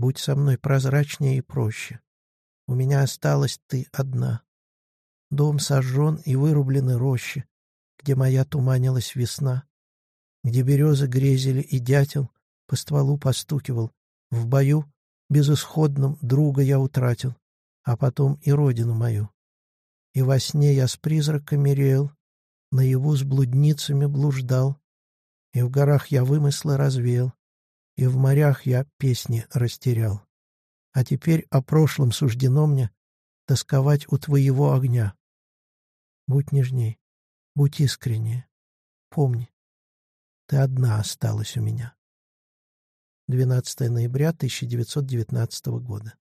Будь со мной прозрачнее и проще. У меня осталась ты одна. Дом сожжен и вырублены рощи, где моя туманилась весна, где березы грезили и дятел по стволу постукивал. В бою безысходном друга я утратил, а потом и родину мою. И во сне я с призраками рел, наяву с блудницами блуждал, и в горах я вымыслы развеял, и в морях я песни растерял. А теперь о прошлом суждено мне тосковать у твоего огня. Будь нежней, будь искреннее, помни, ты одна осталась у меня. 12 ноября 1919 года.